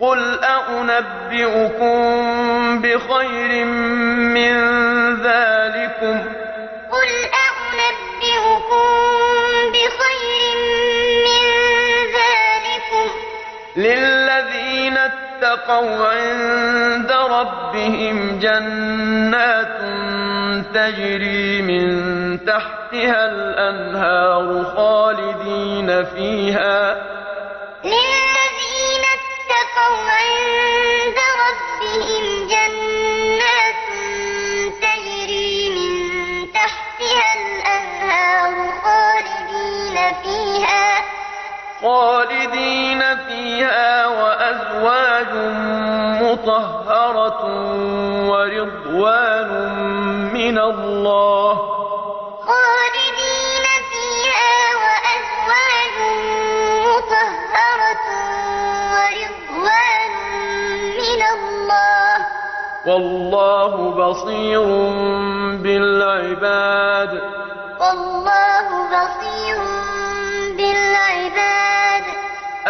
قل أنبئكم بخير من ذلكم قل أنبئكم بخير من ذلكم للذين اتقوا عند ربهم جنات تجري من تحتها الأنهار خالدين فيها للذين فيها خالدين فيها وأزواج مطهرة ورضوان من الله. خالدين فيها وأزواج مطهرة ورضوان من الله. والله بصير بالعباد. والله